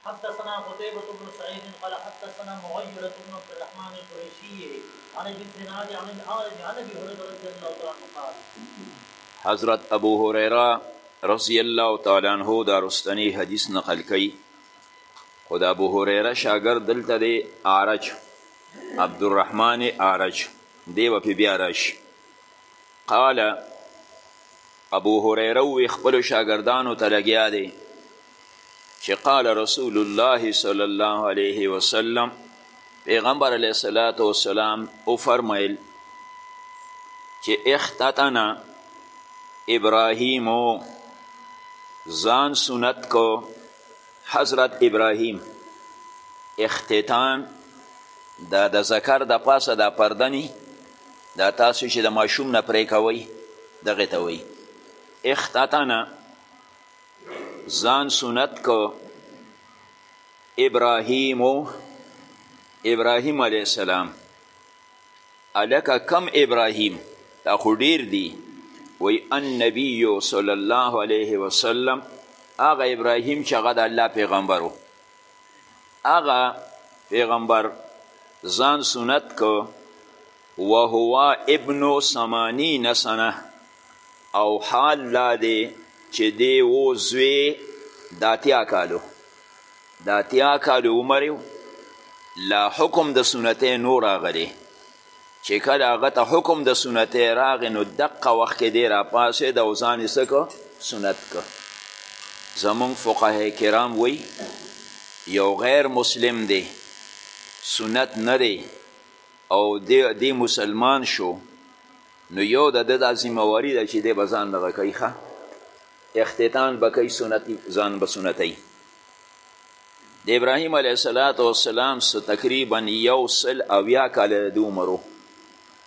حدثنا قتيبة بن سعيد قال حدثنا مغيرة بن عبد الرحمن القريشي عن ابي الزناد عن الاعرج عن ابي هريرة رضي الله تعالى عنه قال. حضرت ابو هريره رضي الله تعالى عنه دا رستنی حدیث نقل کوي خو د ابو هريره شاګرد دلته دی اعرج عبدالرحمن اعرج دی به پې بیا راشي قال ابوهريره ووی خپلو شاګردانو ته لګیا دی چې قال رسول الله صلی الله علیه وسلم پیغمبر علیه الصلاة والسلام وفرمایل چې اختتنا ابراهیمو ځان سنت کو حضرت ابراهیم اختتان دا د ذکر د پاسه دا پردنی دا تاسو چې د ماشوم نه پرې کوئ دغه ته وایي اختتنه ځان سنت کو ابراهیم ابراهیم علیه السلام الکه کم ابراهیم دا خو ډیر دی وی النبی صلی الله علیه وسلم هغه ابراهیم چې هغه د الله پیغمبر و هغه پیغمبر ځان سنت کو وهو ابن ثمانین سنه او حال دا دی چې دی و زوی د اتیا کالو د اتیا کالو عمر لا حکم د سنتې نور راغلی چې کله هغه ته حکم د سنتۍ راغی نو دقه وخت کې دی راپاڅېد او ځان یې څه سنت که زمونږ فقه کرام وی یو غیر مسلم دی سنت نه دی او دی, دی مسلمان شو نو یو د ده دا ذمهواري ده چې دی به ځان دغه کوي ښه اختتان به کوي سنت ځان به سنتوي د ابراهیم علیه الصلاة والسلام څه تقریبا یو سل اویا کاله د عمر و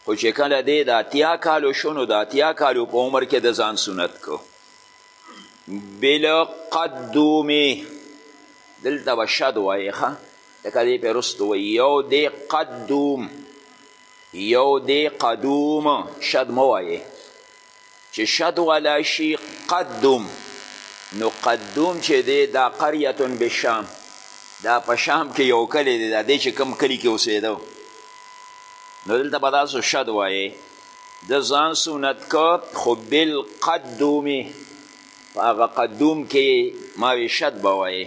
خو چې کله دی د اتیا کالو شو نو د اتیا کالو په عمر کې د ځان سنت کو بلقدومې دلته به شد وایې ښه لکه دې پې رستو وایي یو دی قدوم یو دی قدوم شد مه وایې چې شد والا شي قدوم نو قدوم چې دی دا قريه بالشام دا په شام کې یو کلی دی دا دی چې کوم کلی کې اوسېده نو دلته به تاسو شد وایې د ځان سنت که خو بالقدومې په هغه قدوم کې ماوې شد به وایې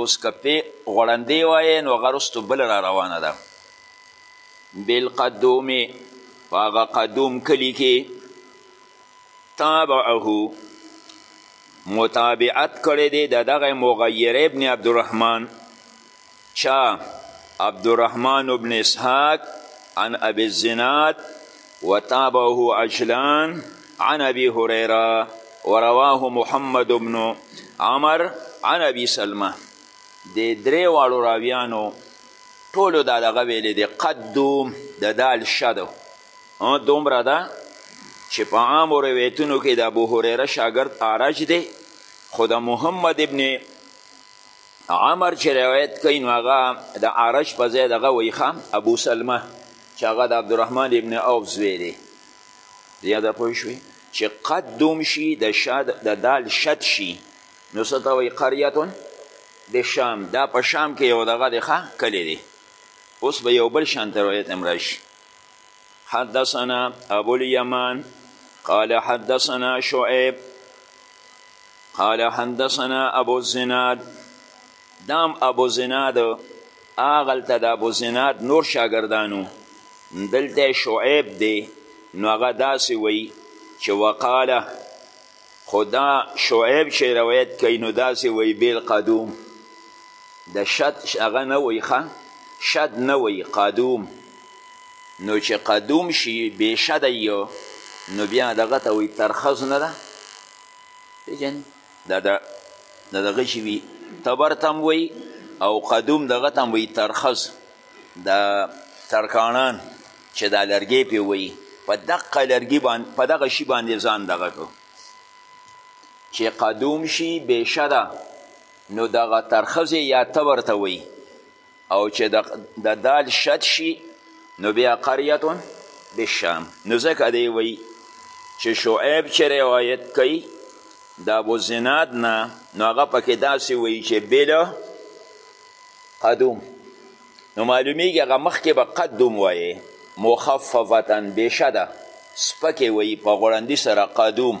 اوس که پې غړندې وایې نو هغه رستو بل را روانه ده بالقدوم په هغه قدوم کلي کې تابعه متابعت کړی دی د دغه مغیر ابن عبدالرحمن چا عبدالرحمن ابن اسحاق عن ابي الزناد وتابعه عجلان عن ابي هريره ورواه محمد بن عمر عن ابي سلمه د درې واړو راویانو ټولو دا دغه ویلې دی قد دوم د دال شد دومره ده چې په عامو روایتونو کې د ابو هریره شاګرد عارج دی خو د محمد ابن عمر چې روایت کوي نو هغه د عارج په ځای دغه وایي ابو سلمه چې هغه د عبدالرحمن ابن عوف زوی دی د یاده پوه شوې چې قد دوم شي د شاد د دال شد شي نو څه ته وایي قریتون د شام دا په شام کې یو دغه دی ښه کلی دی اوس به یو بل شان ته روایت هم راشي حدثنا ابو الیمان قال حدثنا شعیب قال حدثنا ابو الزناد دام ابو زناد هغلته د ابو زناد نور شاګردانو دلته شعیب دی نو هغه داسې وایي چې وقاله خو دا شعیب چې روایت کوي نو داسې وایي بیل قدوم د شد هغه نه وایي ښه شد نه وایي قدوم نو چې قدوم شي بې شده یو نو بیا دغه ته وایي ترخز نه ده پېژنې دا د د دغه شي وي تبر ته هم وایي او قدوم دغه ته هم وایي ترخز دا ترکاڼان چې دا لرګی پې وایي په دقه لرګي باندې په دغه شي باندې ځان دغه کړو چې قدوم شي بېشه ده نو دغه ترخزې یا تبر ته وایي او چې د دال شد شي نو بیا قریتون بشام نو ځکه دی وایي چې شعیب چې روایت کوي د ابو زناد نه نو هغه پکې داسې وایي چې بله قدوم نو معلومیږي هغه مخکې به قدوم وایې مخففتا بشده سپکې وایي په غړندي سره قدوم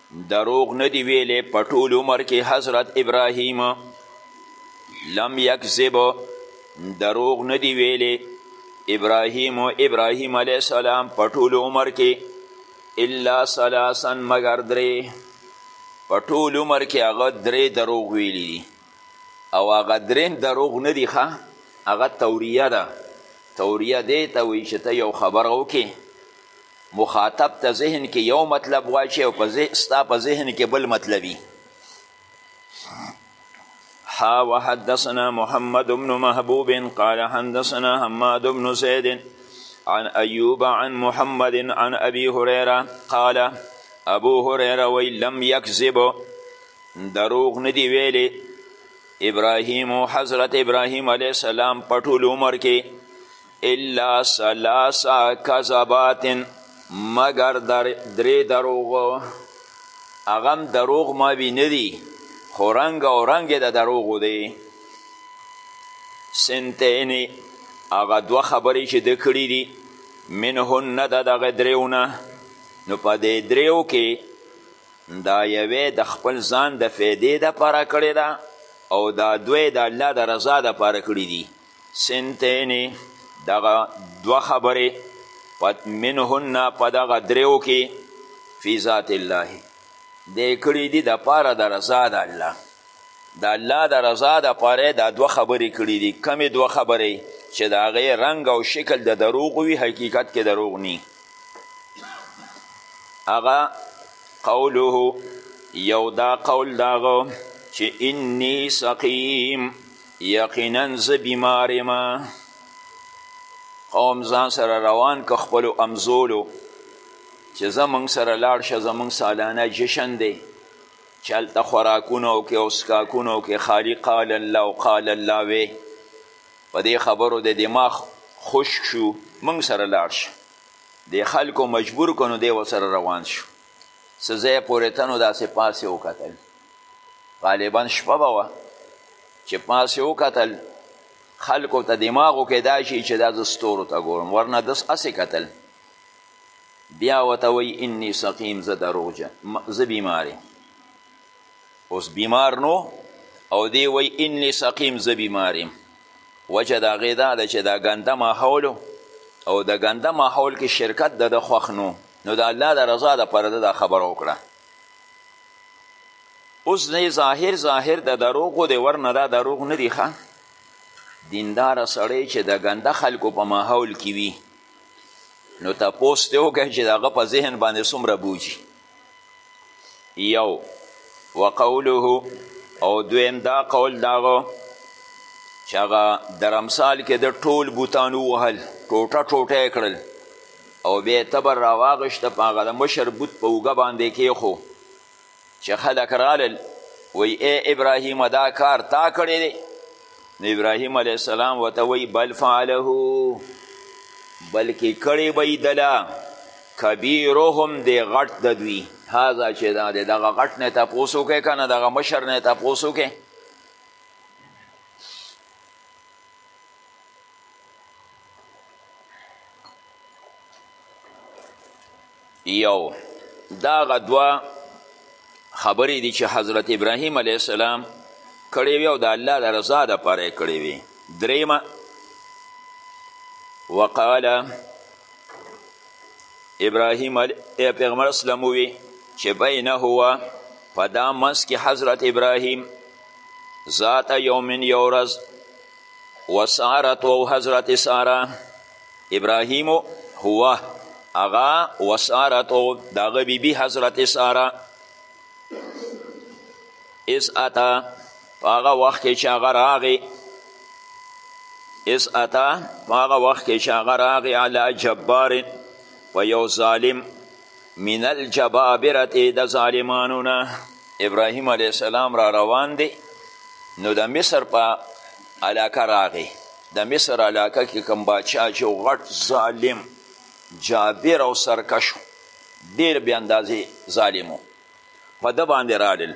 دروغ نه دی ویلی په ټول عمر کې حضرت ابراهیم لم یکذب دروغ نه دی ویلی ابراهیم و ابراهیم علیه السلام په ټول عمر کې الا ثلاثا مگر درې په ټول عمر کې هغه درې دروغ ویلی دي او هغه دریم دروغ نه دي ښه هغه توریه ده توریه دې ته وایي چې ته یو خبره وکړې مخاطب ته ذهن کې یو مطلب واچي او ستا په ذهن کې بل مطلبي ها وحدثنا محمد بن محبوب قال حدثنا حماد بن زيد عن أيوب عن محمد عن أبي هريرة قال أبو هريرة وی لم يكذب دروغ ندی ویلی ابراهیم و حضرت ابراهیم علیه السلام په ټول عمر کې الا ثلاث کذبات مگر در درې دروغو هغه هم دروغ ماوي نه دي خو رنګ او رنګ یې د دروغو دی سنتینې هغه دوه خبرې چې ده کړي دي منهن د دغه دریو نه نو په دې دریو کې دا یوې د خپل ځان د فیدې دپاره کړې ده او دا دوی د الله د رضا دپاره کړي دي سنتینی دغه دوه خبرې پت منهن په دغه دریو کې فی ذات الله دی کړی دی د پاره د رضا د الله د الله د رضا د پاره دا دوه خبرې کړی دي کمې دوه خبرې چې د هغې رنګ او شکل د دروغ وي حقیقت کې دروغ نی هغه قوله یو دا قول داغه چې انی سقیم یقینا زه بیمار یم قوم ځان سره روان که خپلو امزولو چې زه موږ سره لاړ شه زموږ سالانه جشن دی چې هلته خوراکونه وکړې او څکاکونه وکړې خالي قال الله او قال الله وې په دې خبرو د دماغ خشک شو موږ سره لاړ شه د خلکو مجبور کنو دی ورسره روان شو څه ځای پورې تنو داسې پاسې وکتل غالبا شپه به وه چې پاسې وکتل خلکو ته دماغو کې دا شي چې دا زه ستورو ته ګورم ورنه دس هسې کتل بیا ورته وایي اني سقیم زه دروغجن زه بیمار اوس بیمار نو او دی وایي اني سقیم زه بیمار یم وجه د هغې دا ده چې دا ګنده ماحول او د ګنده ماحول کې شرکت د ده خوښ نو نو د الله د رضا دپاره ده دا خبره وکړه اوس دی ظاهر ظاهر د دروغو دی ورنه دا دروغ نه دي ښه دیندار سړی چې د ګنده خلکو په ماحول کې وي نو تپوس دی وکړئ چې د هغه په ذهن باندې څومره بوجي یو وقوله او دویم دا قول داغه چې هغه درمسال کې د ټول بوتان ووهل ټوټه ټوټه یې کړل او بیا یې تبر راواغشته په هغه د مشر بت په اوږه باندې کېښو چې خلک رالل وی ای ابراهیم دا کار تا کړی دی نو ابراهیم علیه السلام ورته وی بل فعله بلکې کړی به یې دله کبیرهم دی غټ د دوی هذا چې دا دی دغه غټ نه تپوس وکړې که نه دغه مشر نه تپوس وکړې یو دا هغه دوه خبرې دي چې حضرت ابراهیم علیه السلام کړې وي او د الله د رضا دپاره یې کړې وي درېیمه وقال ابراهیم پیغمبر اسلام ووي چې بینه هو په دا منځ کې حضرت ابراهیم ذات یومن یو ورځ وسارت او حضرت سارا ابراهیم هو اغا وسارت او داغه بی بی حضرت سارا اس اتا پاغه وخت کې چې هغه راغی اس اتا پاغه وخت کې چې هغه راغی علی جبار په یو ظالم من الجبابرت د ظالمانو نه ابراهیم علیه السلام را روان دی نو د مصر په علاقه راغی د مصر علاقه کې کوم باچا چې غټ ظالم جابر او سرکش ډیر بې اندازې ظالم په ده باندې راړل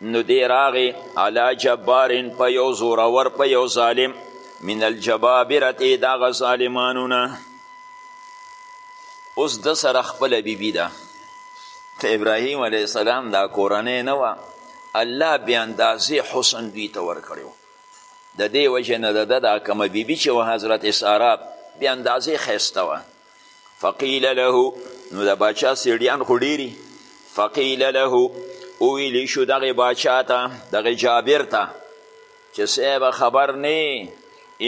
نو دی راغې علا جبارن په یو زورور په یو ظالم من الجبابرتې دغه ظالمانو نه اوس د سره خپله بیبي ده د ابراهیم علیه السلام دا کورنۍ نه وه الله بې اندازې حسن دوی ته ورکړی و د دې وجې نه د ده دا کومه بیبي چې و حضرت سارا بې اندازې ښایسته وه فقیل له نو د باچا سیډیان خو ډیری فقیل له وویلی شو دغه باچا ته دغه جابر ته چې صاحب خبر نه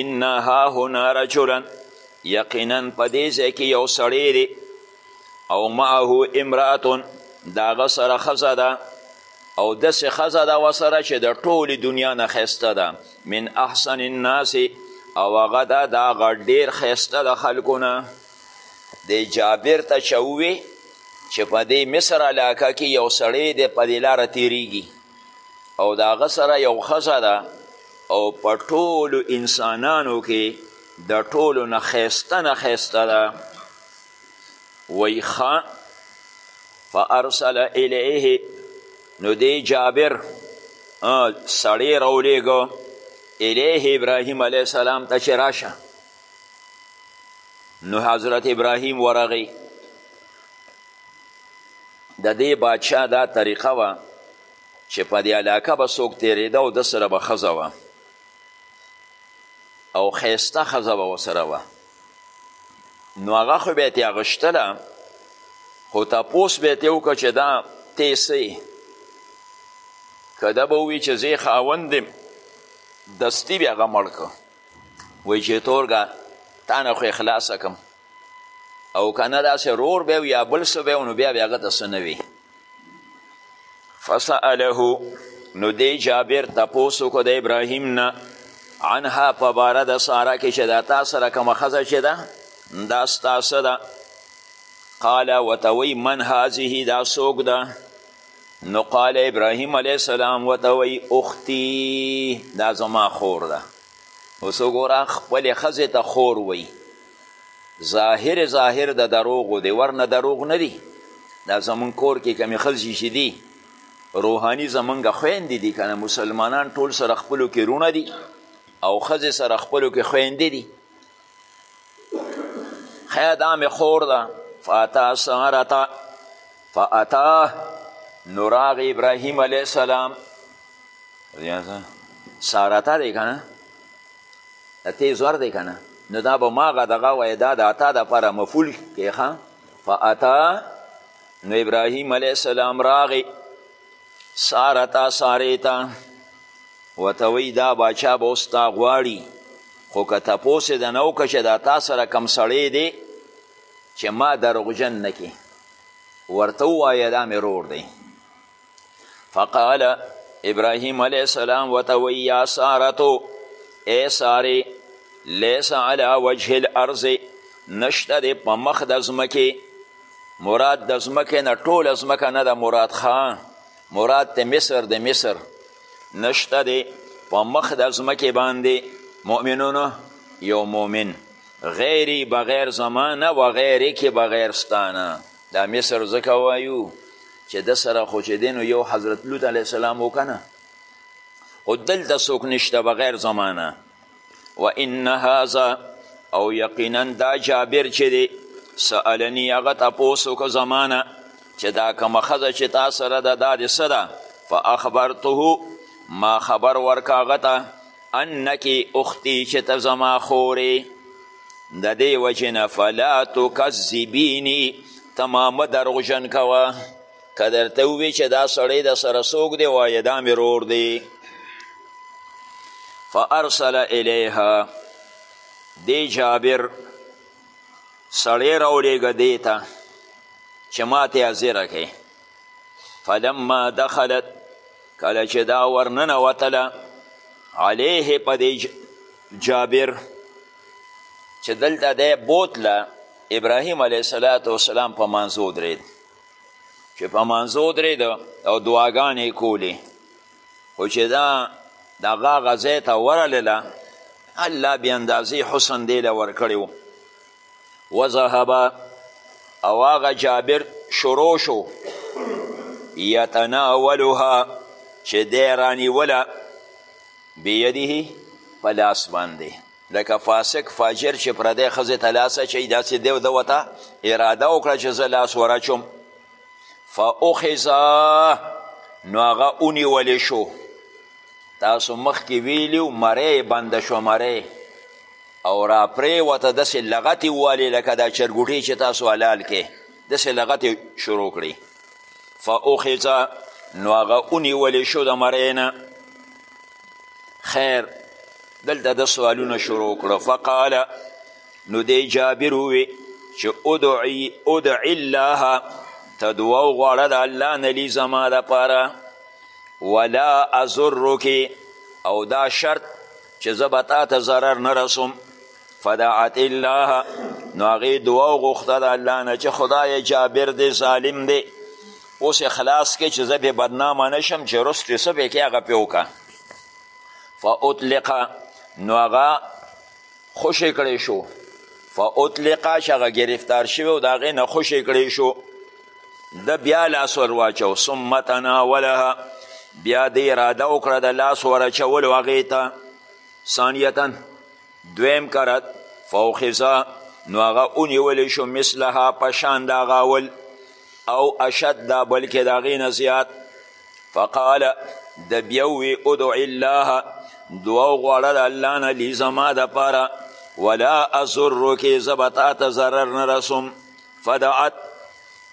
ان ها هنا رجلا یقینا په دې ځای کې یو سړی دی او معه امرأة د هغه سره ښځه ده او داسې ښځه ده وسره چې د ټولې دنیا نه ښایسته ده من احسن الناس او هغه ده د هغه ډېر ښایسته د خلکو نه د جابر ته چا ووې چې په دې مصر علاقه کې یو سړی دی په دې لاره تیریږي او د هغه سره یو ښځه ده او په ټولو انسانانو کې د ټولو نه ښایسته نه ښایسته ده وی خا فارسل الیه نو دی جابر سړی راولیږو الیه ابراهیم علیه السلام ته چې راشه نو حضرت ابراهیم ورغی د دې بادشاه دا طریقه وه چې په دې علاقه به څوک تېرېده او د سره به ښځه وه او ښایسته ښځه به ورسره وه نو هغه خو به یې ترې اخیستله خو تپوس به یې ترې وکړه چې دا تی څه یې که ده به ووي چې زه یې خاوند یم دستي به هغه مړ کړه وایي چې تورګه تا نه خو یې خلاصه کړم او که نه داسې رور به یا بل څه به نو بیا به هغه ته څه نه وي فسأله نو دی جابر تپوس وکړو د ابراهیم نه عنها په باره د ساره کې چې دا تا سره کومه ښځه چې ده دا ستا څه ده قال ورته وایي من هذه دا څوک ده نو قال ابراهیم علیه السلام ورته وایي اختي دا زما خور ده اوس وګوره خپلې ښځې ته خور وایي ظاهر ظاهر د دروغو دی ورنه دروغ نه دی دا زمونږ کور کې کمی ښځې چې دي روحاني زمونږ خویندې دي که نه مسلمانان ټول سره خپلو کې رونه دي او ښځې سره خپلو کې خویندې دي خیا دا مې خور ده فاتا سارتا فاتا نوراغ ابراهیم علیه السلام سارتا دی که نه د تیز ور دی کنه نو دا به ماغه دغه وای دا د عطا د لپاره مفول کې ښه فاتا نو ابراهیم علیه السلام راغی سارتا سارې ته ورته وایي دا باچا به اوس تا غواړي خو که تپوس یې درنه وکړه چې دا تا سره کم سړی دی چې ما دروغجن نه کې ورته ووایه دا مې رور دی فقال ابراهیم علیه السلام وته وی یا سارتو ای ساری لیس علی وجه الارض نشته دی په مخ د ځمکې مراد د ځمکې نه ټوله ځمکه نه ده مراد خان مراد د مصر د مصر نشته دی په مخ د ځمکې باندې مؤمنونو یو مؤمن غیری بغیر زمانه و غیری کې بغیر ستانه دا مصر ځکه وایو چې د سره خو چې دی نو یو حضرت لوط علیه السلام و که نه خو دلته څوک نشته بغیر زمانه و ان هذا او یقینا دا جابر چې دی سألنی هغه تپوس وکړه زمانه چې دا کومه ښځه چې تا سره ده دا د څه ده فاخبرته ما خبر ورکه هغه ته انکې اختي چې ته زما خورې د دې وجې نه فلا تکذبیني ته ما مه دروغجن کوه که درته ووي چې دا سړی د سره څوک دی وایه دا مې رور دی فارسل الیها دی جابر سړی راولیږه دی ته چې ما ته حاضره کړې فلما دخلت کله چې دا ورننه وتله علیه په دې جابر چې دلته دی بوتله ابراهیم علیه صلات وسلام په مانځو درېد چې په مانځو درېد او دعاګانې کولې خو چې دا دغه غځې ته ورلله الله بې اندازې حسن دی له ورکړی و وذهبه او هغه جابر شروع شو یتناولها چې دی رانیوله بیده په لاس باندې لکه فاسق فاجر چې پردی ښځې ته لاس اچوي داسې دی ده ورته اراده وکړه چې زه لاس وراچوم فاخذا نو هغه ونیول شو تاسو مخکې ویلي و مری بنده شو مری او را پرېوته داسې لغتې ووالې لکه دا چرګوټې چې تاسو حلال کې داسې لغتې شروع کړي فاخذ نو هغه ونیول شو د مرۍ نه خیر دلته د سوالونه شروع کړو فقال نو دی جابر ووی چې ادعی ادعی الله ته دعا وغواړه د الله نه لي زما دپاره ولا ازرکې او دا شرط چې زه به تا ته ضرر نه رسوم فدعت الله نو هغې دعا وغوښته د الله نه چې خدای جابر دی ظالم دی اوس یې خلاص کې چې زه پې بدنامه نه شم چې رستې څه پې کې هغه پې وکړه فاطلقه نو هغه خوشې کړی شو فاطلقه چې هغه ګرفتار شوی او د هغې نه خوشې کړی شو د بیا لاس ور واچو ثم تناولها بیا دې اراده وکړه د لاس ور اچولو هغې ته ثانیتاً دویم کرت فوخزه نو هغه ونیول شو مثلها پشان دا غاول او اشد دا بلکې د هغې نه زیات فقال د بیا ووی ادع الله دعا وغواړه د الله نه لي زما دپاره ولا اضرکې زه به تا ته ضرر نه رسوم فدعت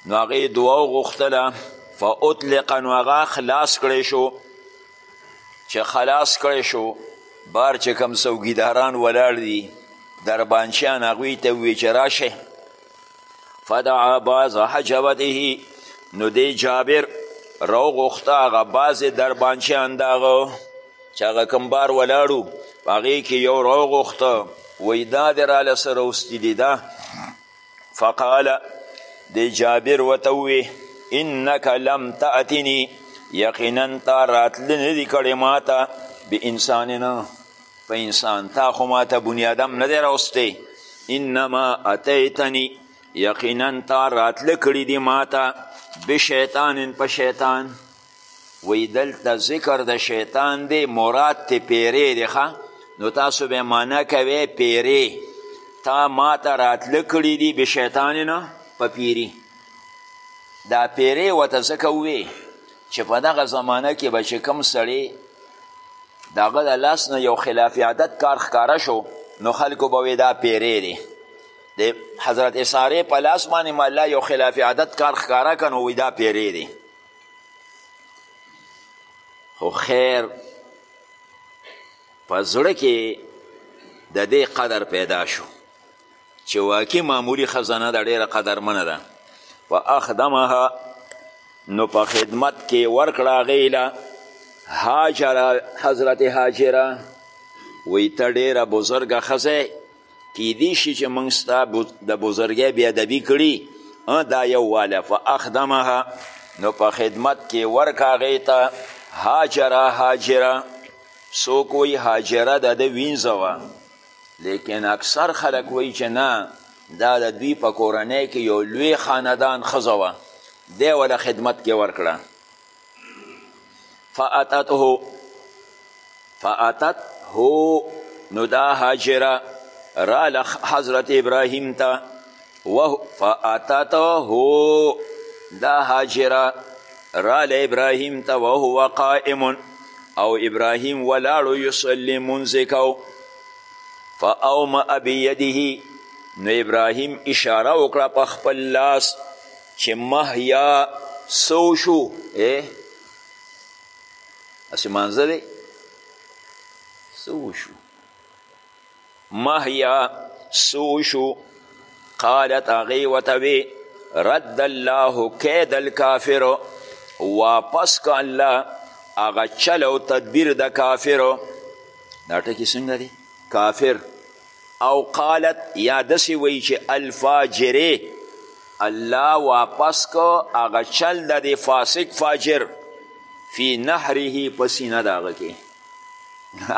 نو هغې دعا وغوښتله فاطلق نو هغه خلاص کړی شو چې خلاص کړی شو بار چې کم څوکیداران ولاړ دي دربانچیان هغوی ته ووی چې راشه فدعا باز حجبته نو دی جابر راوغوښته هغه بعضې دربانچیان د هغه چې هغه کوم بار ولاړو په هغې کې یو راوغوښته وایي دا دې راله څه راوستي دي دا فقال دی جابر وتوی انک لم تأتنی یقینا تا راتلی ندی کړی ماته به انساننا په انسان تا خو ماته بنی آدم نه دی راوستی انما اتیتنی یقینا تا راتله کړی دی ماته بشیطان په شیطان وی دلته ذکر د شیطان دی مراد تی پیری دی ښه نو تاسو به معنا کوی پیری تا ما ته راتله کړي دي به شیطان نه په پیری دا پیری ورته ځکه ووی چې په دغه زمانه کې به چې کوم سړی د هغه د لاس نه یو خلاف عادت کار ښکاره شو نو خلکو به وی دا پیری دی د حضرت اساره په لاس باندې ما الله یو خلاف عادت کار ښکاره که نو وی دا پیری دی خو خیر په زړه کې د دې قدر پیدا شو چې واقعي معمولي ښځه نه ده ډېره قدرمنه ده و اخدمها نو په خدمت کې ورکړه هغې له هاجره حضرت هاجره وی ته ډېره بزرګه ښځه کیدی شي چې موږ ستا د بزرګۍ بې ادبي کړي دا یو واله فاخدمها نو په خدمت کې ورکه هغې ته هاجره هاجره څوک وایي هاجره د ده وینځه وه لیکن اکثر خلک وایي چې نه دا د دوی په کورنۍ کې یو لوی خاندان ښځه وه دی وله خدمت کې ورکړه فاتت هو فاتت هو نو دا هاجره راله حضرت ابراهیم ته فاتت هو دا هاجره راله ابراهیم ته وهو قائم او ابراهیم ولاړو یصلي مونځ کو فاومأ بیده نو ابراهیم اشاره وکړه په خپل لاس چې مهیا څه وشو هسې مانځه دی څه وشو مهیا څه وشو قالت هغې ورته وې رد الله کید الکافر واپس که الله هغه چل او تدبیر د کافرو دا ټکي څنګه دی کافر او قالت یا دسی وی چه الفاجره الله واپس که اغا چل ده ده فاسق فاجر فی نهره پسینه داغه که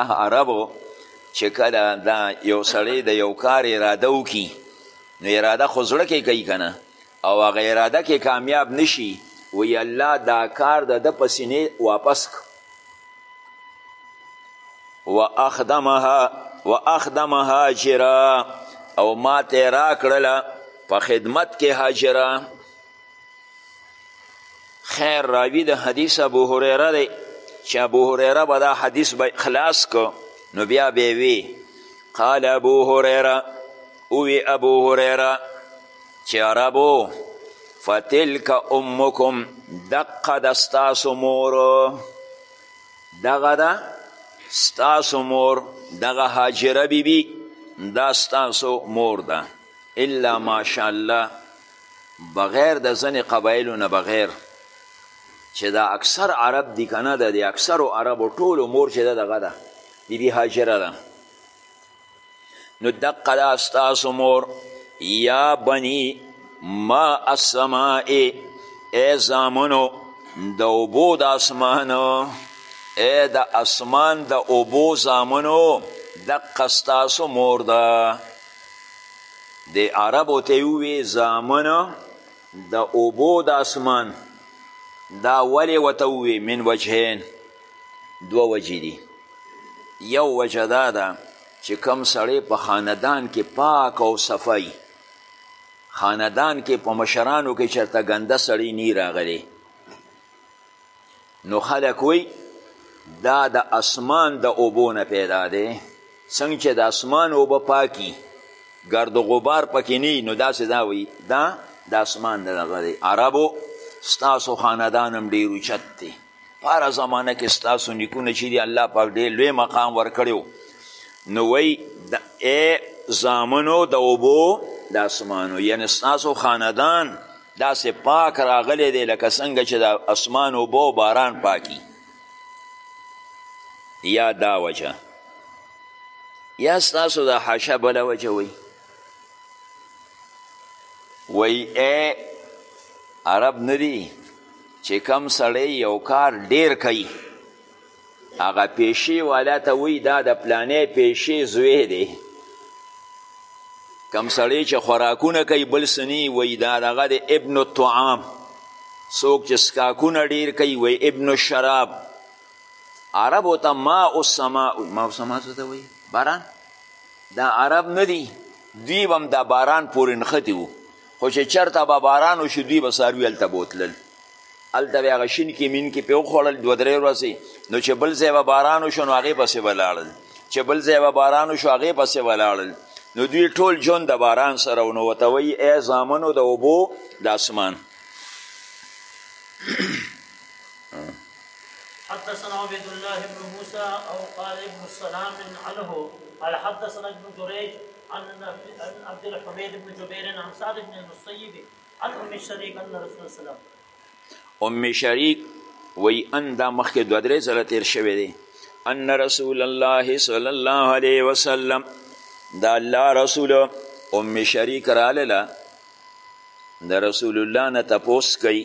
عربو چه کلا دا یو سړی ده یو کار اراده وکی نو اراده خو زړه که کئی کنه او هغه اراده کې کامیاب نشي وی الله دا کار د ده په سینې واپس که و اخدمها و اخدمها جرا او ما ته را کړله په خدمت کې هاجره خیر راوی د حدیث ابو هریره دی چې ابو هریره به دا حدیث به خلاص کو نو بیا به وی قال ابو هریره اوی ابو هریره چې عربو فتلک امکم دقه د ستاسو مور دغه ده ستاسو مور دغه هاجره بیبي دا ستاسو مور ده الا ماشاءالله بغیر د ځنې قبایلو نه بغیر چې دا اکثر عرب دي که نه ده د اکثرو عربو ټولو مور چې ده دغه ده بیبي هاجره ده نو دقه دا ستاسو مور یا بنی ما السماء ای زامنو د اوبو د اسمان ای د اسمان د اوبو زامنو دقه ستاسو مور ده د عربو ته ووی زامنو د اوبو د اسمان دا ولی وته ووی من وجهین دوه وجې دي یو وجه دا ده چې کم سړی په خاندان کې پاک او صفای خاندان کې په مشرانو کې چرته ګنده سړی نی راغلی نو خلک وی دا د اسمان د اوبو نه پیدا دی څنګه چې د اسمان اوبه پاکي ګرد غبار پکې نه نو داسې دا وی دا د اسمان د دغه دی عربو ستاسو خاندان هم ډېر اوچت دی په هره زمانه کې ستاسو نیکونه چې دي الله پاک ډېر لوی مقام ورکړی نو وایي ای زامنو د اوبو د اسمانو یعنې ستاسو خاندان داسې پاک راغلی دی لکه څنګه چې د اسمان اوبه او باران پاکي یا دا وجه یا ستاسو د حاشه بله وجه وي وایي ای عرب نه دي چې کم سړی یو کار ډیر کوي هغه پیشې والا ته وی دا د پلانې پیشې زوی دی کم سړی چې خوراکونه کوي بل سنی وی دا دغه د ابن الطعام څوک چې سکاکونه ډیر کوي وی ابن الشراب عربو ته ما السماء ما السماء څه ته وی باران دا عرب نه دی دوی هم دا باران پورې نښتي وو خو چې چرته به باران وشو دوی به څاروي هلته بوتلل هلته به هغه شین کې مین کې پې وخوړل دوه درې ورځې نو چې بل ځای به باران وشو نو هغې پسې به لاړل چې بل ځای به باران وشو هغې پسې به لاړل نو دوی ټول ژوند د باران سره و نو ورته وایي ای زامنو د اوبو د اسمان حدثنا عبيد الله بن موسى او قال ابن السلام عنه قال حدثنا ابن جريج عن عبد الحميد بن جبير عن سعد بن المسيب عن ام شريك ان رسول الله ام شريك وی ان دا مخکې دوه درې ځله تیر شوی دی ان رسول الله صلی الله علیه وسلم دا الله رسول ام شریک راله د رسول الله نه تپوس کوي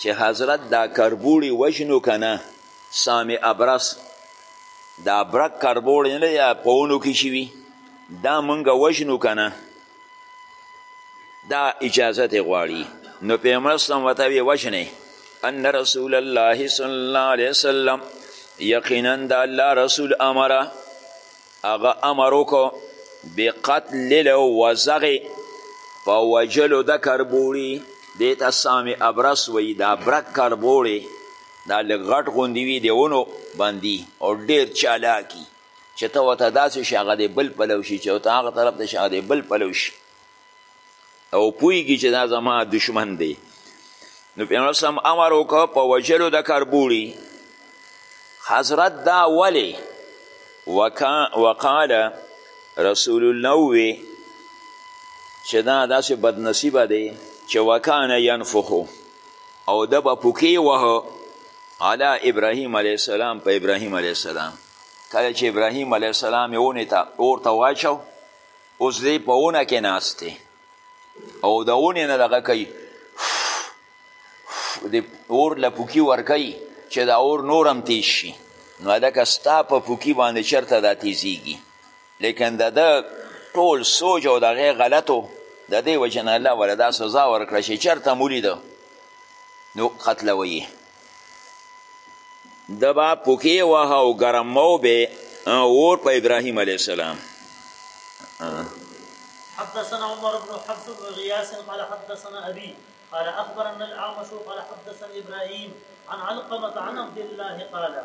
چې حضرت دا کربوړي وژنو که نه سام ابرس دا برک کربوړي نه یا په ونو کې شي وي دا مونږ وژنو که نه دا اجازه ته غواړي نو پیغمبر اسلام ورته ویې وژنې ان رسول الله صلی الله علیه وسلم یقینا د الله رسول امره هغه امر وکړ بقتل الوزغ په وجلو د کربوړي دې ته سامي ابرس وایي دا برک کربوړی دا لږ غټ غوندي وي د ونو باندي او ډېر چالاکي چې ته ورته داسې شي هغه دې بل پلو شي چې ته هغه طرف ته شي هغه دې بل پلو شي او پوهیږي چې دا زما دشمن دی نو پیغمبر اسلام امر وکړ په وژلو د کربوړي حضرت دا ولی وقال رسول الله وی چې دا داسې بدنصیبه دی چې وکانه ینفخو او د به پوکې وهه علی ابراهیم علیه السلام په ابراهیم علیه السلام کله چې ابراهیم علیه السلام یې اور ته واچو اوس دی په ونه کې ناست دی او د ونې نه دغه کوي د اور له پوکي ورکوي چې دا اور نور هم تیز شي نو هلکه ستا په پوکي باندې چېرته دا تیزیږي لیکن د ده ټول سوچ او د هغې غلطو د دې وجې نه الله وله دا سزا ورکړه چې چېرته هم ولیده نو قتلوي دبا پوکی وها او ګرمو به اور په ابراهيم عليه السلام حدثنا عمر بن حفص بن غياس قال حدثنا ابي قال اخبرنا الاعمش قال حدثنا ابراهيم عن علقمه عن عبد الله قال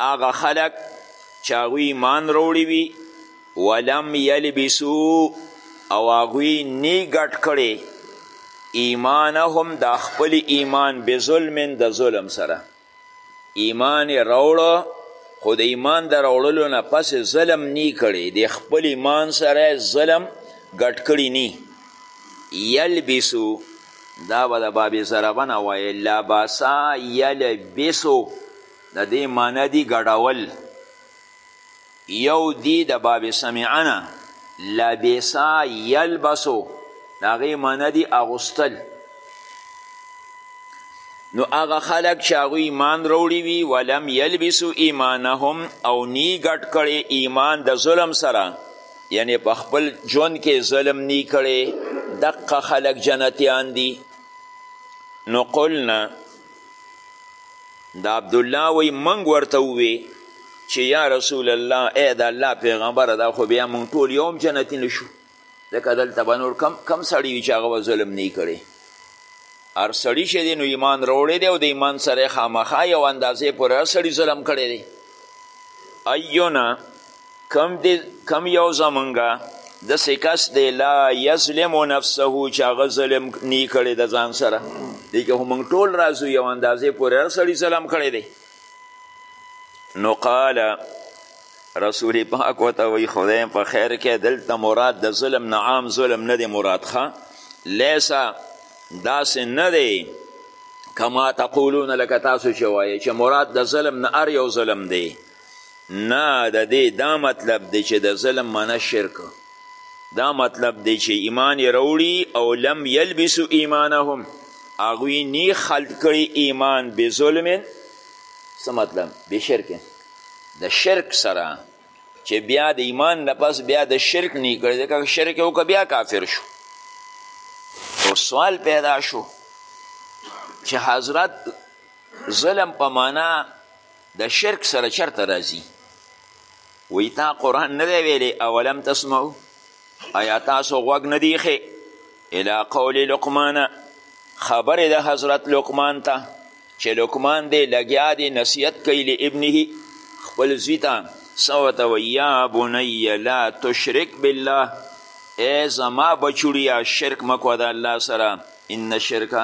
هغه خلک چې هغوی ایمان راوړي وي ولم یلبسو او هغوی نی ګډ کړي ایمانهم دا خپل ایمان بظلم د ظلم سره ایمان یې راوړه خو د ایمان د راوړلو نه پس ظلم نی کړي د خپل ایمان سره ظلم ګډ کړي نی یلبسو دا به د باب ضربه نه وایې لبسا یلبسو د دې معنی دي ګډول یو دی د باب سمعه نه لبسا یلبسو د هغې معنی دي اغوستل نو هغه خلک چې هغوی ایمان راوړي وي ولم یلبسو ایمانهم او نی ګډ کړي ایمان د ظلم سره یعنی په خپل ژوند کې ظلم نی کړي دقه خلک جنتیان دي نو قلنا د عبدالله وی منګ ورته ووی چې یا رسول الله ای د الله پیغمبر دا خو بیا مونږ ټول یو هم جنتی نشو ځکه دلته به نور کم کم سړی وي چې هغه به ظلم نه کړي هر سړی چې دی نو ایمان راوړی دی او د ایمان سره خامخا یو اندازې پورې هر سړي ظلم کړی دی ایونه کم دی کم یو زمونږه داسې کس دی لا یظلم نفسه چې هغه ظلم نی کړی د ځان سره دی که موږ ټول راځو یو اندازې پورې هر سړي ظلم کړی دی نو قال رسول پاک ورته وایي خدای په خیر کې دلته مراد د ظلم نه عام ظلم نه دی مراد ښه لیسه داسې نه دی کما تقولون لکه تاسو چې وایې چې مراد د ظلم نه هر یو ظلم دی نه د دې دا مطلب دی چې د ظلم منه شرک دا مطلب دی چې ایمان یې راوړي او لم یلبسو ایمانهم هغوی نی خلط کړي ایمان بظلم څه مطلب بشرک د شرک سره چې بیا د ایمان نه پس بیا د شرک نه کړی ځکه شرک یې وکړه بیا کافر شو او سوال پیدا شو چې حضرت ظلم په معنا د شرک سره چرته راځي وی تا قرآن نه دی ویلی اولم تسمعو ایا تاسو غوږ نه دی ښې الی قول لقمان خبرې د حضرت لقمان ته چې لقمان دی لګیا دی نصیحت کوي له ابنه خپل زوی ته څه ورته وایي یا بنیه لا تشرک بالله ای زما بچوړیه شرک مه کوه د الله سره ان شرکه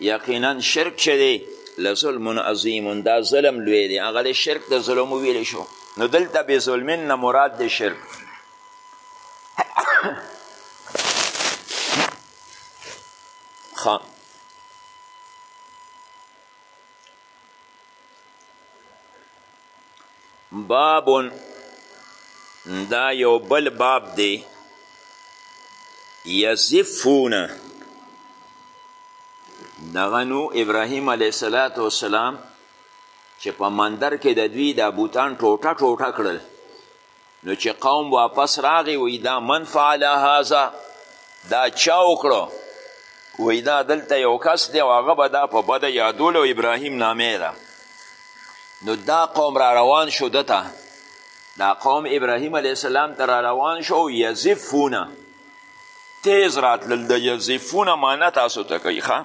یقینا شرک چې دی لظلم عظیم دا ظلم لوی دی هغه د شرک د ظلم ویلی شو نو دلته بې ظلمین نه مراد د شرک باب دا یو بل باب دی یزفون دغه نو ابراهیم علیه صلات وسلام چې په مندر کې د دوی د بوتان ټوټه ټوټه کړل نو چې قوم واپس راغی وی دا من فعل هذا دا چا وکړو وی دا دلته یو کس دی او هغه به دا په بده یادول او ابراهیم نامه ده نو دا قوم را روان شو دته دا قوم ابراهیم علیه السلام ته را روان شو یزفونه تیز راتلل د یزفونه معنی تاسو ته کوي ښه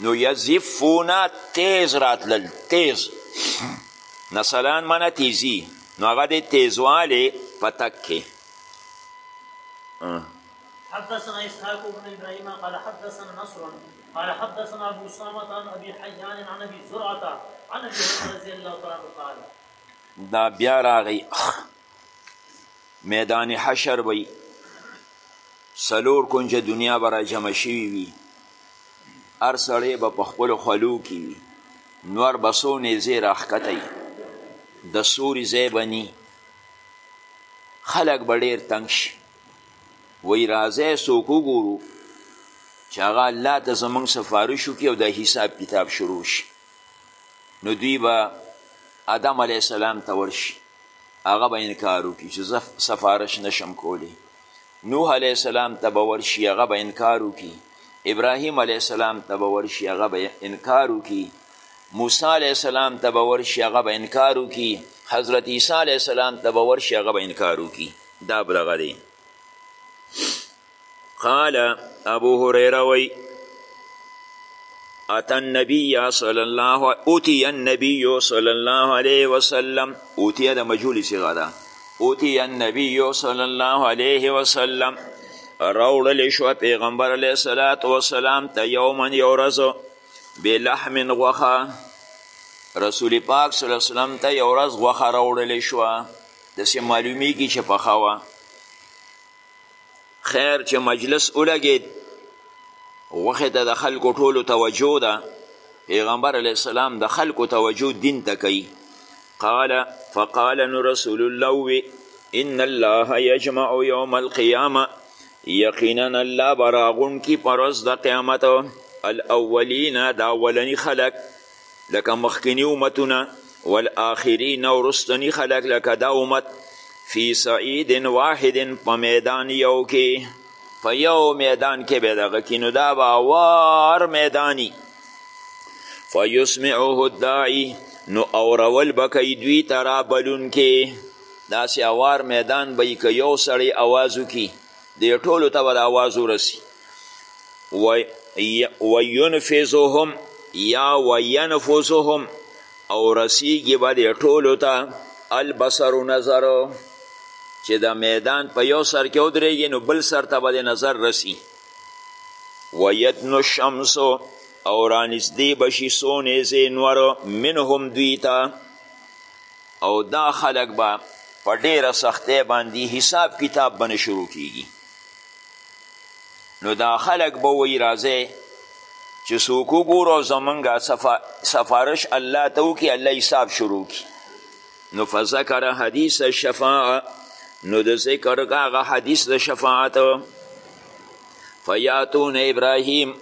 نو یزفون تیز راتلل تیز نسلان منه تیزی نو هغه دی تیزوالی په تک کې حدثنا اسحاق بن ابراهيم قال حدثنا نصر قال حدثنا ابو سامه عن ابي حيان عن ابي زرعه عن ابي رضي الله تعالى عنه قال دا بیا راغی میدان حشر وی سلور کنج دنیا برا جمع شوی وی هر سړی به په خپلو خولو کې وي نور به څو نیزې راښکته وي د سوري ځای به ني خلک به ډېر تنګ شي وایي راځئ څوک وګورو چې هغه الله ته زمونږ سفارش وکړي او د حساب کتاب شروع شي نو دوی به آدم علیه السلام ته ورشي هغه به انکار وکړي چې زه سفارش نشم کولی نوح علیه السلام ته به ورشي هغه به انکار وکړي ابراهیم علیه السلام ته به ورشي هغه به انکار وکړي موسی علیه السلام ته به ورشي هغه به انکار وکړي حضرت عیسی علیه السلام ته به ورشي هغه به انکار وکړي دا به دغه دی قال ابو هریره وی اتى النبي صلى الله اتي النبي صلى الله عليه وسلم اتي د مجهول صيغه ده اوتی النبی صلی الله علیه وسلم راوړل شو پیغمبر علیه الصلاۃ والسلام ته یوما یو ورځ بلحم غوخه رسول پاک صلی الله علیه وسلم ته یو ورځ غوخه راوړل شو داسې معلومیږي چې پخوا خیر چې مجلس ولګید غوښې ته د خلکو ټولو توجه ده پیغمبر علیه السلام د خلکو توجه دین ته کوي قال فقال نو رسول الله وی ان الله یجمع یوم القیامه یقینا الله به راغونډ کړي په ورځ د قیامت الاولین د اولني خلک لکه مخکني امتونه والآخرین او رستنی خلق لکه دا امت فی سعید واحد په میدان یو کې په یو میدان کې به دغه کې نو دا به اوار میدانی فیسمعه الداعی نو اورول به کوي دوی ته را بلونکې داسې اوار میدان به یې که یو سړی اواز وکړي دې ټولو ته به د اواز ورسي وینفذهم یا وینفذهم او رسیږي به دې ټولو ته البصر نظر چې د میدان په یو سر کې ودرېږي نو بل سر ته به نظر رسی ویدن الشمس او رانږدې به شي څو نیزې نور منهم دوی ته او دا خلک به په ډېره سختۍ باندې حساب کتاب به نه شروع کیږي نو دا خلک به وایي راځئ چې څوک وګورو زمونږ سفارش الله ته وکړي الله حساب شروع کړي نو فذکر حدیث الشفاعه نو د ذکر هغه حدیث د شفاعت فیاتون ابراهیم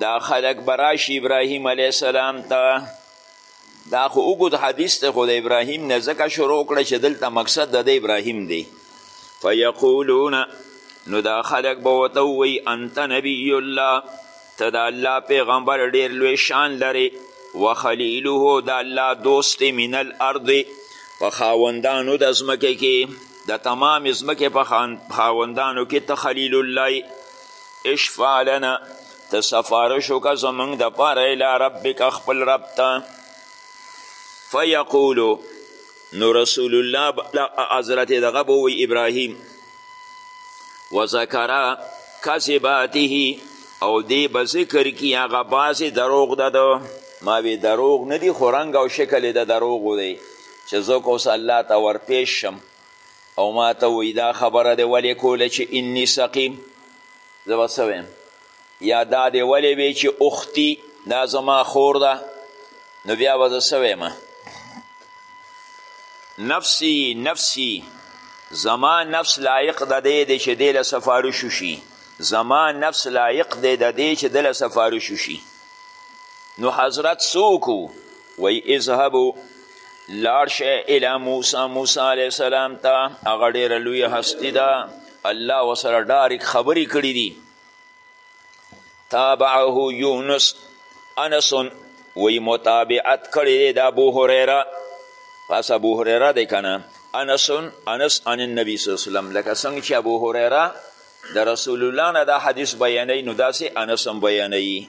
دا خلق براش ابراهیم علیه السلام ته دا خو اوږد حدیث دی خو د ابراهیم نه ځکه شروع کړه چې دلته مقصد د د ابراهیم دی فیقولون نو دا خلک به ورته ووایي انت نبی الله ته د الله پیغمبر ډیر لوی شان لرې وخلیله د الله دوست من الارض په خاوندانو د ځمکې کې د تمام ځمکې په خاوندانو کې ته خلیل الله اشفع لنا ته سفارش وکړه زمونږ دپاره الی ربک خپل رب ته فیقولو نو رسول الله حضرت دغه به وی ابراهیم وذکره کذباته او دی به ذکر کی هغه بعضې دروغ ده ده ما وی دروغ نه دی خو رنګ او شکل د دروغو دی چې زه کوس الله ته ورپېش شم او ما ته وی دا خبره دی ولی کوله چې انی سقیم زه به څه ویم یا دا دی ولی وی چې اختی دا زما خور ده نو بیا به زه څه ویم نفسی نفسی زما نفس لایق د دی دی چې دی له سفارش وشي زما نفس لایق دی د دی چې د له سفارش وشي نو حضرت څوک وی اذهبو لاړ شئ الی موسی موسی علیه السلام ته هغه ډېره لوی هستی ده الله ورسره ډاریک خبرې کړي دي تابعه یونس انس وی متابعت کړی دی د ابو هریره پس ابو هریره دی که نه انس انس عن النبي صلی الله علیه وسلم لکه څنګه چې ابو هریره د رسول الله نه دا حدیث بیانوي نو داسې انس هم بیانوي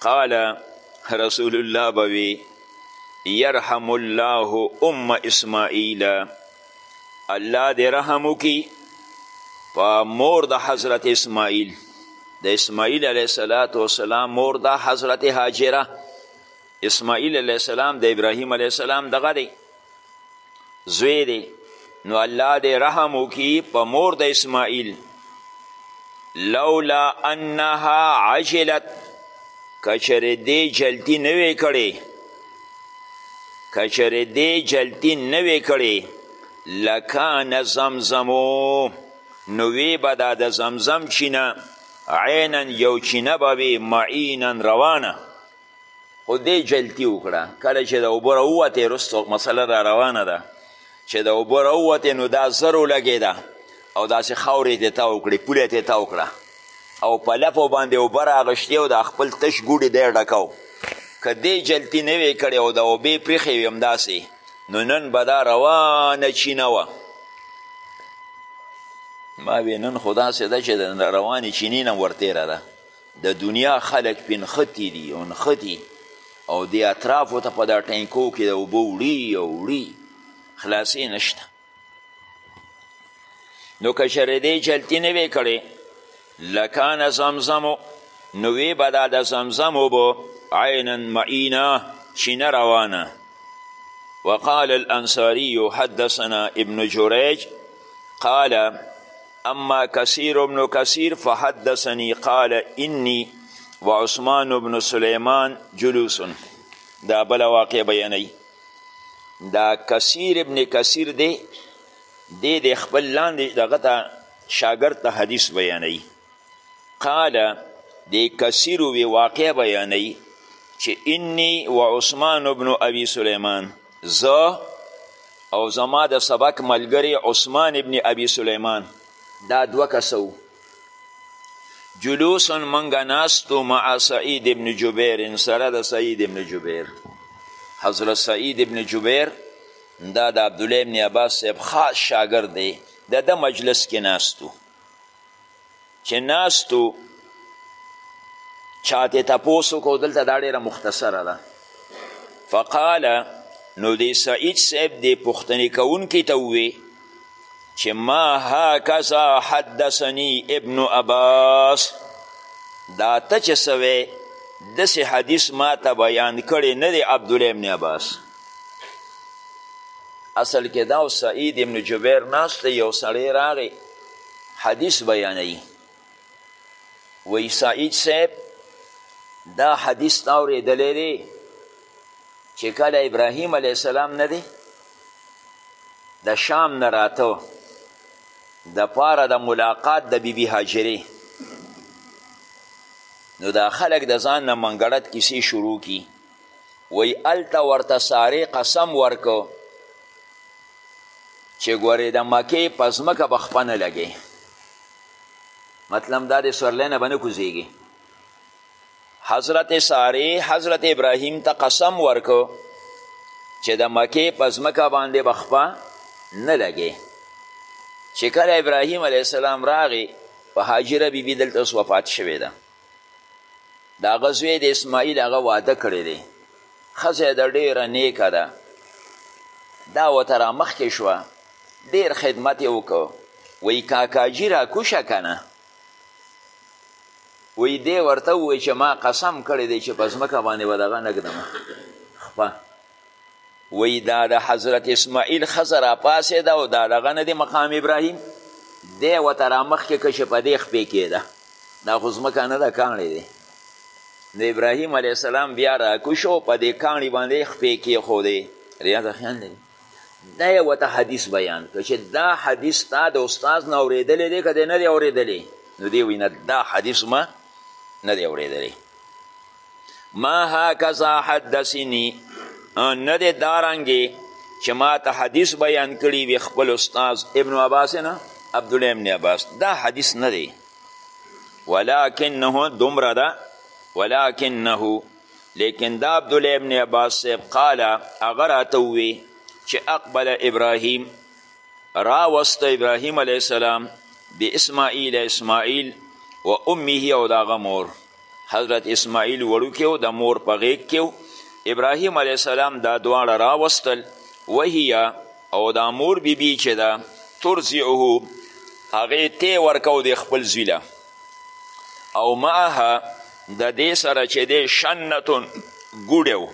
قال رسول الله بوي يرحم الله ام اسماعيل الله دې رحم وکي په مور د حضرت اسماعیل د اسماعیل علیه صلات وسلام مور د حضرت هاجره اسماعیل علیه السلام د ابراهیم علیه السلام دغه دی زوی دی نو الله دی رحم وکي په مور د اسماعیل لولا انها عجلت کچره دی جلتی نوی کړي کچره دی جلتی نوی کړي لکان زمزمو نوی به دا د زمزم چینه عینا یو چینه به وي معینا روانه خو دې جلتي وکړه کله چې د اوبه راووتې وروسته مسله را روانه ده چې د اوبه راووتې نو دا زر ولګېده او داسې خاورې ترې تاو کړې پوله ترې تاو کړه او په لپو باندې اوبه راغشتې او دا خپل تش ګوډې دی ډکاو که دې جلتي نه وې کړې او د اوبې پرېښې وي همداسې نو نن به دا روانه چینه وه ما وې نن خو داسې ده چې د روانې چینې نه ورتېره ده د دنیا خلک پې نښتي دي او نښتي او دې اطرافو ته په دا ټینکو کې د اوبه وړي او وړي خلاصې نشته نو که چېرې دې جلتي نه وې کړې لکانه زمزمو نو وی به دا د زمزم اوبه عینا معینا چینه روانه وقال الانصاري حدثنا ابن جريج قال اما کثیر ابن کثیر فحدثنی قال انی و عثمان ابن سلیمان جلوسن دا بل واقع بیانی دا کثیر ابن کثیر دی دی د خپل لاندې دغه ته شاګرد ته حدیث بیانی قال دی کثیر وی واقع بیانی چې انی و عثمان ابن ابي سلیمان زه او زما د سبق ملګری عثمان ابن ابي سلیمان دا دوه کسه وو جلوس منګه ناستو مع سعید ابن جبیر سره د سعید ابن جبیر حضرت سعید ابن جبیر دا د عبدالله ابن عباس صاحب خاص شاګرد دی د د مجلس کې ناستو چې ناست و چا ترې تپوس وکړو دلته دا ډېره مختصره ده فقال نو دی سعید صاحب دی پوښتنې کوونکي ته ووې چې ما هکذا حدثني ابن عباس دا ته چې سوی داسې حدیث ما ته بیان کړی نه دی عبدالله ابن عباس اصل کې دا سعید ابن جبیر ناست یو سړی راغی حدیث بیانوي وایي سعید صاحب دا حدیث تا اورېدلی دی چې کله ابراهیم علیه السلام نه دی د شام نه راته د پاره د ملاقات د بیبي بی هاجرې نو دا خلک د ځان نه منګړت کیسې شروع کی وی الته ورته سارې قسم ورکو چې ګورې د مکې په ځمکه به خپه نه لګې مطلب دا د سورلی نه به نه کوزېږي حضرت سارې حضرت ابراهیم ته قسم ورکو چې د مکې په ځمکه باندې به خپه نه لګې چې کله ابراهیم علیه السلام راغی په هاجره بیبي دلته اوس وفات شوې ده د هغه زوی د اسماعیل هغه واده کړی دی ښځه د ډېره نیکه ده دا ورته رامخکې شوه ډېر خدمت یې وکړو وایي کاکاجي راکوشه که نه وایي دی ورته ووایي چې ما قسم کړی دی چې په ځمکه باندې به دغه نه ږدم خپه وی دا د حضرت اسماعیل ښځه راپاڅېده او دا دغه نه دی مقام ابراهیم دی ورته رامخکې که چې په دې خپې کېده دا خو ځمکه نه ده کاڼې دی د ابراهیم علیه السلام بیا راکوش او په دې کاڼي باندې خپې کېښودې ریا ته خیال دی دا یې ورته حدیث بیان کړ چې دا حدیث تا د استاد نه اورېدلی دی که دی نه دی اورېدلی نو دی وایي نه دا حدیث ما نه دی اورېدلی ما هکذا حدثني نه دی دارنګې چې ما ته حدیث بیان کړي وي خپل استاذ ابن عباس نه عبدالله ابن عباس دا حدیث نه دی ولکنه دومره ده ولکنه لیکن دا عبدالله ابن عباس صاحب قال هغه راته ووی چې اقبل ابراهیم راوست ابراهیم علیه السلام باسماعیل اسماعیل و امه او د هغه مور حضرت اسماعیل وړوکی و د مور په غیږ کې و ابراهیم علیه السلام دا دواړه راوستل وهیه او دا مور بی بی چې ده ترضعه هغې تی ورکو د خپل زوی له او معها د دې سره چې دی شنتون ګوډی و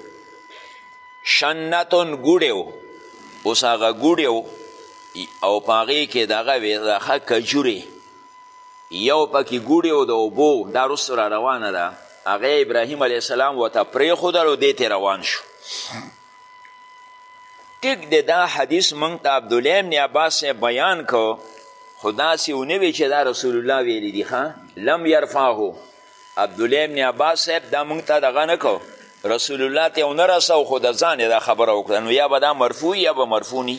شنتون ګوډی و اوس هغه ګوډی و او په هغې کې دغه وې دغه کجورې یو پکې ګوډی او د اوبو دا وروسته را روانه ده هغه ابراهیم علیه السلام ورته پرېښودل او دی ترې روان شو ټیک دی دا حدیث موږ ته عبدالله ابن عباس صاحب بیان کو خو داسې ونه وی چې دا رسول الله ویلی دي ښه لم یرفعه عبدالله ابن عباس صاحب دا موږ ته دغه نه کو رسول الله ته ونه رسو خو د ځان دا خبره وکړه نو یا به دا مرفوع یا به مرفوع نی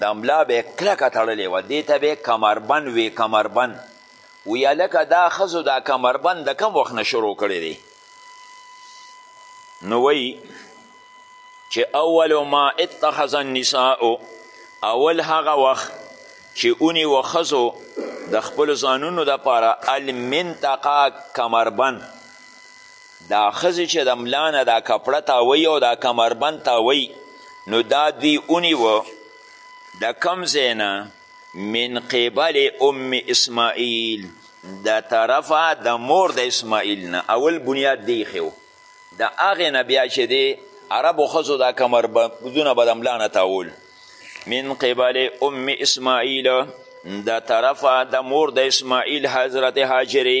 د ملا به کلکه تړلې وه دې ته به کمربند وې کمربند وی هلکه دا ښځو دا کمربند د کوم وخت نه شروع کړی دی نو وی چې اول ما اتخذ النساء اول هغه وخت چې اونی و ښځو د خپل ځانونو دپاره المنتقه کمربند دا ښځې چې د ملا نه دا کپړه تاووي او دا کمربند تاووي نو دا دوی ونیوه د کوم ځای نه من قبل ام اسماعیل د طرفه د مور د اسماعیل نه اول بنیاد دی ایښی و د هغې نه بیا چې دی عربو ښځو دا کمربندونه به د ملا نه تاول من قبل ام اسماعیل د طرفه د مور د اسماعیل حضرت هاجرې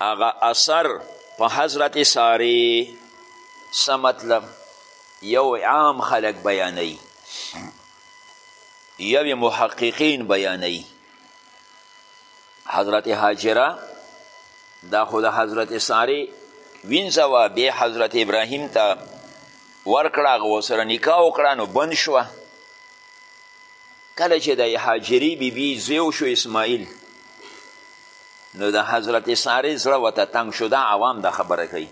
هغه اثر په حضرت سارې څه مطلب یو عام خلک بیانوي یو محققین بیانوي حضرت هاجره دا خو د حضرت سارې وینځه وه بیا حضرت ابراهیم ته ورکړه هغه ورسره نکاح وکړه نو بند شوه کله چې د هاجري بیبي زوی شو اسماعیل نو د حضرت سارې زړه ورته تنګ شو دا عوام دا خبره کوي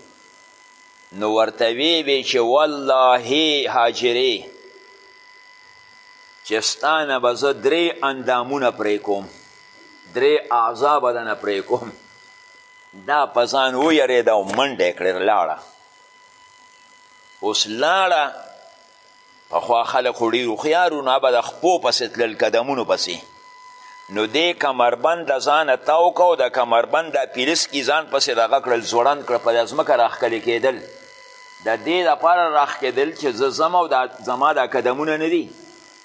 نو ورته وی وی چې والله هاجرې چې ستا نه به زه درې اندامونه پرې کوم درې اعضا به دنه پرې کوم دا په ځان ویرېده او منډه یې کړې لاړه اوس لاړه پخوا خلک خو ډېر هوښیار وو نو هغه به د خپو پسې تلل قدمونو پسې نو دې کمربند د ځانه تاو که او د کمربند دا پیلس کې ځان پسې دغه کړل ځوړند کړه په دا ځمکه راښکلې کېدل د دې دپاره راښکېدل چې زه ځم او دا زما دا قدمونه نه دي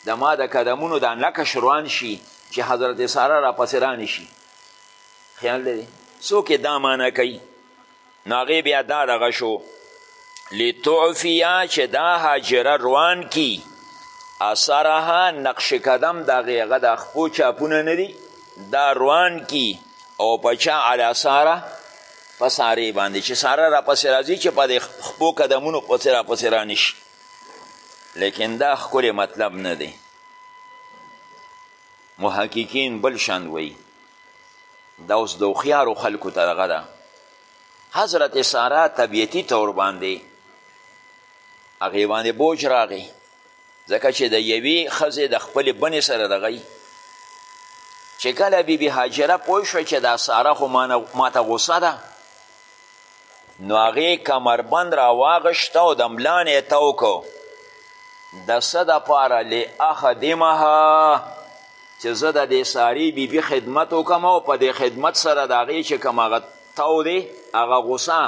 د ما د قدمونو دا نقش روان شي چې حضرت ساره راپسې رانشي خیال دی څوک دا معنا کوي نو هغې بیا دا دغه شو لتعفیا چې دا هاجره روان کی اثرها نقش قدم د هغې هغه د خپو چاپونه نه دي دا روان کی او په چا علی ساره په سارې باندې چې ساره راپسې راځي چې په دې خپو قدمونو پسې راپسې رانشي لیکن دا ښکلی مطلب نه دی محققین بل شان وایي دا اوس د هوښیارو خلکو ته دغه ده حضرت سارا طبیعتي طور باندې هغې باندې بوج راغی ځکه چې د یوې ښځې د خپلې بنې سره دغی چې کله بیبي بی هاجره پوه شوه چې دا ساره خو ما ته غوسه ده نو هغې کمربند راواغشت او د ملا نه یې تاو کو د څه دپاره لاخدمها چې زه د دې ساري بیبي خدمت وکم او په دې خدمت سره د هغې چې کوم هغه تاو دی هغه غوسه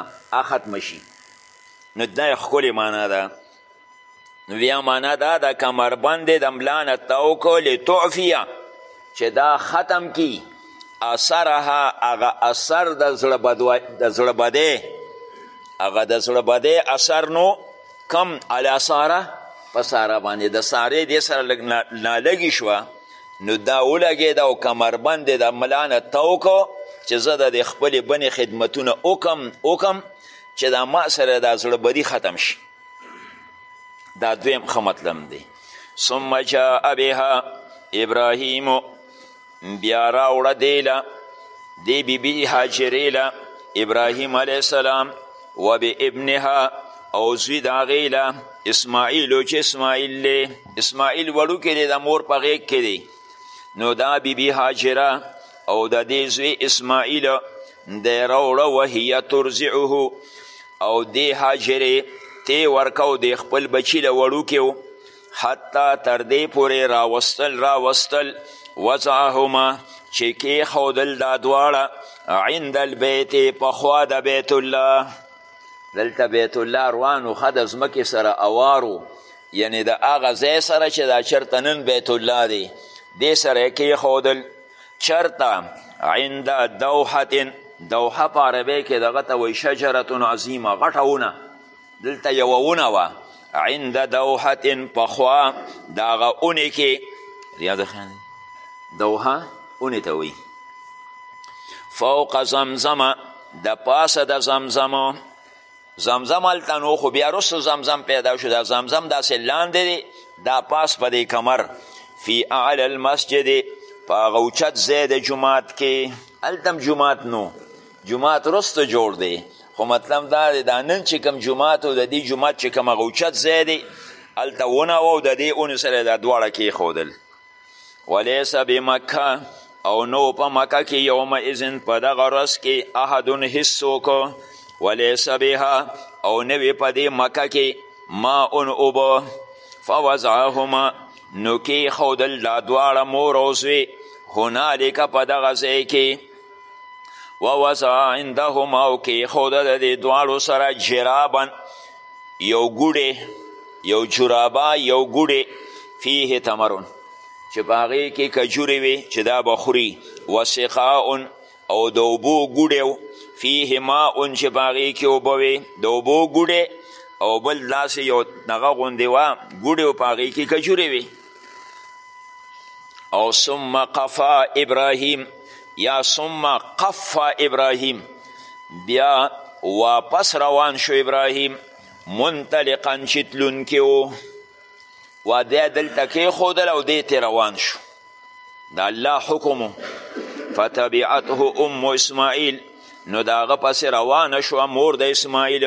ختمه شي نو دا یې ښکلې معنا ده نو بیا معنا دا ده کمربند یې د ملا نه تاو کو لتعفیه چې دا ختم کی اثرها هغه اثر د زړه بدی هغه د زړه بدی اثر نو کم علی ساره په ساره باندې د سارې دې سره لږ نالګي شوه نو دا ولګېده او کمربند یې د ملا نه تاو کو چې زه د خپلې بنې خدمتونه وکم وکم چې دا ما سره دا زړه بدی ختم شي دا دویم ښه مطلب دی ثم جاء بها ابراهیم بیا راوړه دیله دی بی بی هاجرې له ابراهیم علیه السلام و به ابنها او زوی د هغې له اسماعیل چې اسماعیل دی اسماعیل وړوکی دی د مور په غیږ کې دی نو دا بی بی هاجره او د دې زوی اسماعیل دی راوړه وهیه ترضعه او دې هاجرې تی ورکو د خپل بچي له وړوکې و حتی تر دې پورې راوستل راوستل وضعهما چې کېښودل دا دواړه عند البیت پخوا د بیت الله دلته بیت الله روانو ښه د ځمکې سره اوارو یعنې د هغه ځای سره چې دا چېرته نن بیت الله دی دې سره یې کېښودل چرته عند دوحت دوحه په عربی کې دغه ته وایي شجرتون عظیمه غټه ونه دلته یوه ونه وه عند دوحت پخوا د هغه اونې کې یاد خیال دوحه اونې ته وایي فوق زمزمه د پاسه د زمزمه زمزم هلته نو خو بیا رسو زمزم پیدا شو دا زمزم داسې لاندې دی دا پاس په دی کمر فی اعلی المسجد په هغه اوچت ځای د جومات کې هلته هم جومات نو جومات رسته جوړ دی خو مطلب دا دی دا نن چې کوم جومات او د دې جومات چې کوم هغه اوچت ځای دی هلته ونوه او د دې اونې سره دا دواړه کېښودل ولیس بمکه او نو په مکه کې یوم اذن په دغه ورځ کې احدون هیڅوک ولیس بها او نوی په دې مکه کې ما ان اوبه فوضعهما نو کیښودل دا دواړه مور او زوی هنالک په دغه ځای کې ووضع عندهما او کیښوده د دې دواړو سره جرابا یو ګوډی یو جرابا یو ګوډی فیه تمرون چې په هغې کې کجورې وې چې دا به خوري وسقاء او د اوبو ګوډی فیه ماء چې په هغې کې اوبه وې د اوبو ګوډی او بل داسې یو دغه غوندې وه ګوډی او په هغې کې کجورې وې او ثم قفا ابراهیم یا ثم قفا ابراهیم بیا واپس روان شو ابراهیم منطلقا چې تلونکي و وا دی دلته کېښودل او دی ترې روان شو د الله حکم فتبعته ام اسماعیل نو د هغه پسې روانه شوه مور د اسماعیل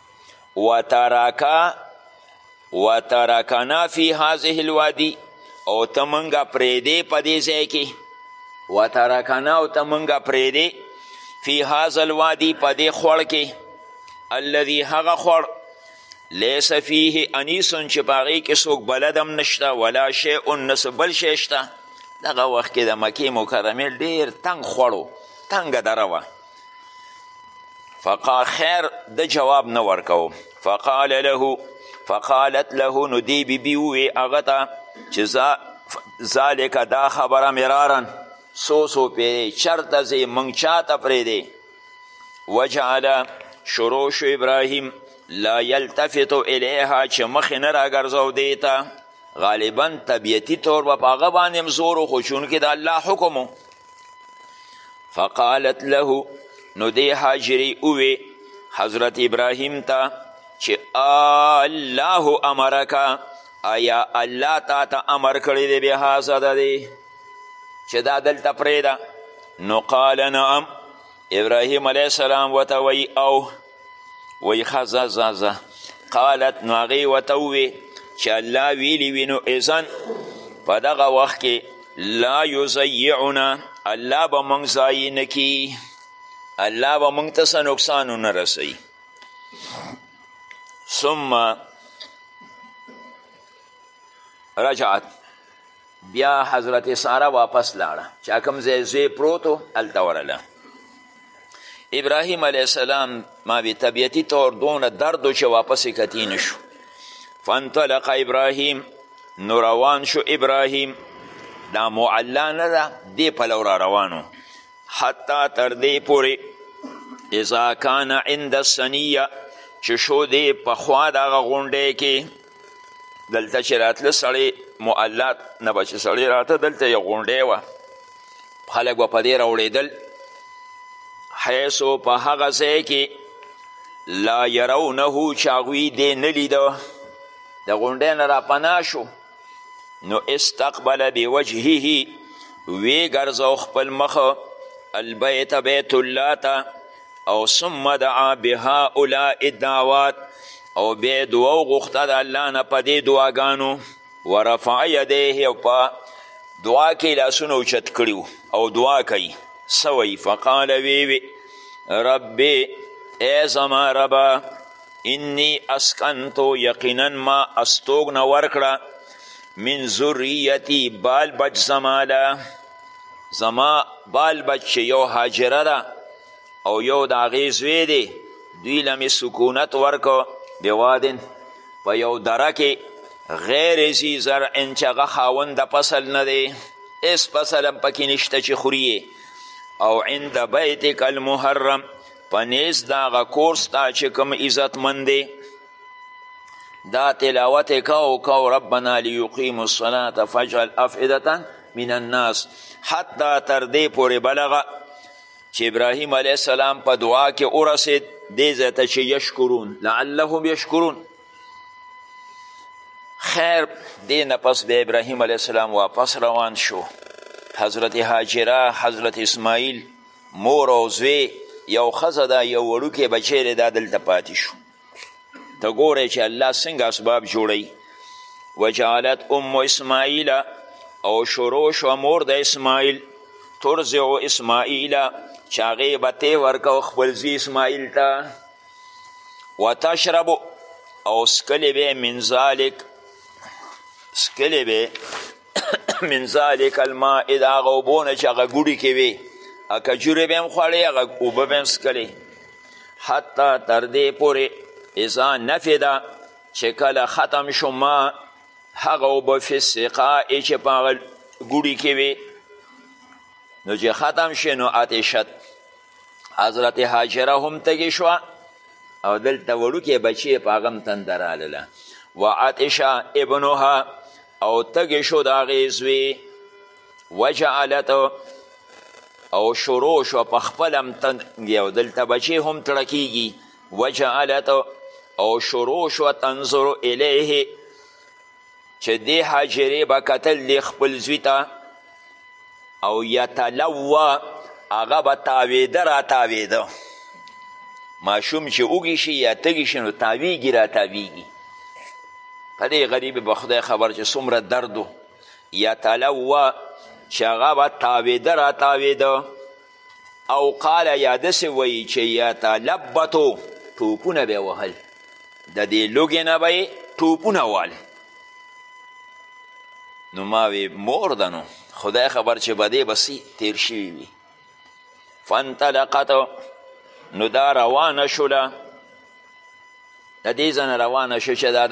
وترکا وترکنا فی هذه الوادی او ته مونږه پریدې په دې ځای کې وترکنا او ته مونږه پریدې فی هذا الوادی په دې خوړ کې الذي هغه خوړ لیس فیه انیسون چې په هغې کې څوک بلد هم نشته ولا شیء نه څه بل شی شته دغه وخت کې د مکې مکرمې ډېر تنګ خوړ تنګه دره وه فقال خیر د جواب نه ورکو فقال له فقالت له نو دی بی بی وی هغه ته چې ذالک دا خبره مرارن سو سو پیری چرته زی منګ چاته پریدی وجعل شروع شو ابراهیم لا یلتفت الیها چې مخې نه راګرځو دی ته غالبا طبیعتي طور به په هغه باندې هم زور خو چونکې د الله حکم فقالت له نو دی هاجری اوی حضرت ابراهیم ته چې الله امرک آیا الله تا ته امر کړی دی به هازه ده دی چې دا دلته پرېږده نو قال نعم ابراهیم علیه السلام ورته وایي او وی ښه ځه ځه ځه قالت نو هغې ورته ووې چې الله ویلي وي نو اذن په دغه وخت کې لا یضیعنا الله به موږ ضایع نه کي الله به موږ ته څه نقصان ونه رسوي ثم رجعت بیا حضرت ساره واپس لاړه چا کوم ځای زوی پروت و هلته ورله ابراهیم علیه السلام ماوی طبیعتي طور دونه درد و چې واپس کتی نشو فانطلق ابراهیم نو روان شو ابراهیم دا معلا نه ده دې پلو را روانو حتی تر دې پورې اذا کان عند السنیه چې شو دې پخوا دغه غونډۍ کې دلته چې راتله سړی معلات نه به چې سړی راته دلته یو غونډی وه خلک به په دې راوړېدل حیثو په هغه ځای کې لا یرونه چې هغوی دې نه لیده د غونډی نه راپناه شو نو استقبل بوجهه وی ګرځو خپل مخ البیت بیت الله ته او ثم دعا بهؤلاء الدعوات او بیا دعا وغوښته د الله نه په دې دعاګانو ورفع یدیه او په دعا کې لاسونه اوچت کړي او دعا کوي څه وایي فقال ویوی ربې ای زما ربه انی اسکنتو یقینا ما استوګنه ورکړه من ذریتی بال بچ زما له زما بال بچ چې یو هاجره ده او یو د هغې زوی دی دوی له مې سکونت ورکو بوادن په یو دره کې غیر ذي زرع چې هغه خاوند د فصل نه دی هېڅ فصل هم پکې نشته چې خوري او عند بیتک المحرم په نیز د هغه کور ستا چې کوم عزتمند دی دا تلاوت یې کو کو ربنا لیقیمو الصلاة فاجعل افئدة من الناس حتی تر دې پورې بلغه چې ابراهیم علیه السلام په دعا کې ورسید دې ځای ته چې یشکرون لعلهم یشکرون خیر دې نه پس بیا ابراهیم علیه السلام واپس روان شو حضرت هاجره حضرت اسماعیل مور او زوی یو ښځه ده یو وړوکی بچی دی دا دلته پاتې شو ته ګوره چې الله څنګه اسباب جوړوي وجعلت ام اسماعیل او شروع شوه مور د اسماعیل ترزع اسماعیل چې هغې به تې ورکو خپل زوی اسماعیل ته وتشرب او سکلی به من ذالک سکلی به من ذالک الماء د هغه اوبو نه چې هغه ګوډي کې وي کجورې به هم خوړې هغه اوبه به هم څکلې حتی تر دې پورې اذا نفده چې کله ختم شو ما هغه اوبه فی السقاء چې په هغه ګوډي کې وي نو چې ختم شي نو اتشت حضرت هاجره هم تږې شوه او دلته وړوکی بچی په هغه هم تنده رالله وعطشه ابنها او تږې شو د هغې زوی وجعلت او شروع شو په خپل هم تنګې او دلته بچی هم تړه کیږي وجعلت او شروع شو تنظر الیه چې دې حاجرې به کتل دې خپل زوی ته او یتلوه هغه به تاویده را تاویده ماشوم چې وږي شي یا تږي شي نو تاویږي را تاویږي په دې غریب به خدای خبر چې څومره درد و یتلوه چې هغه به تاویده را تاویده او قال یا داسې وایي چې یتلبتو ټوپونه به وهل د دې لوګې نه به یې ټوپونه وهل نو ما وی مور ده نو خدای خبر چې به دې بسي تیر شوي وي فانطلقت نو دا روانه شوله د دې ځنه روانه شو چې دا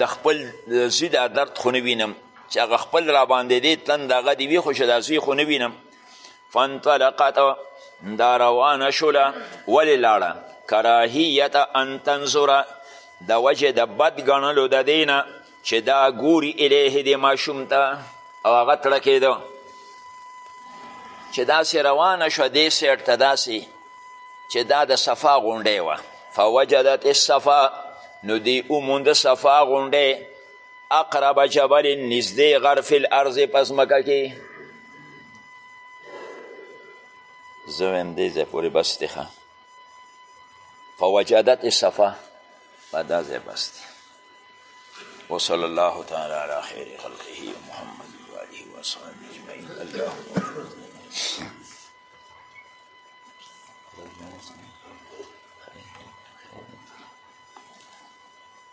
د خپل زوی دا درد خو نه وینم چې هغه خپل راباندې دې تن دغه دې وي خو چې دا زوی خو نه وینم فانطلقت دا روانه شوله ولې لاړه کراهیت ان تنظره د وجې د بد ګڼلو د دې نه چې دا ګوري الیه دې ماشوم ته او هغه تړه کېده چې داسې روانه شوه دې سیټ ته داسې چې دا د صفا غونډۍ وه فوجدت الصفا نو دی اوموند صفا غونډی اقرب جبل نږدې غر فی الارض په ځمکه کې زه وایم دې ځای پورې بس دی ښه فوجدت صفا په دا ځای بس دی وصلی الله تعالی علی خیر خلقه محمد و آله و صحبه اجمعین اللهم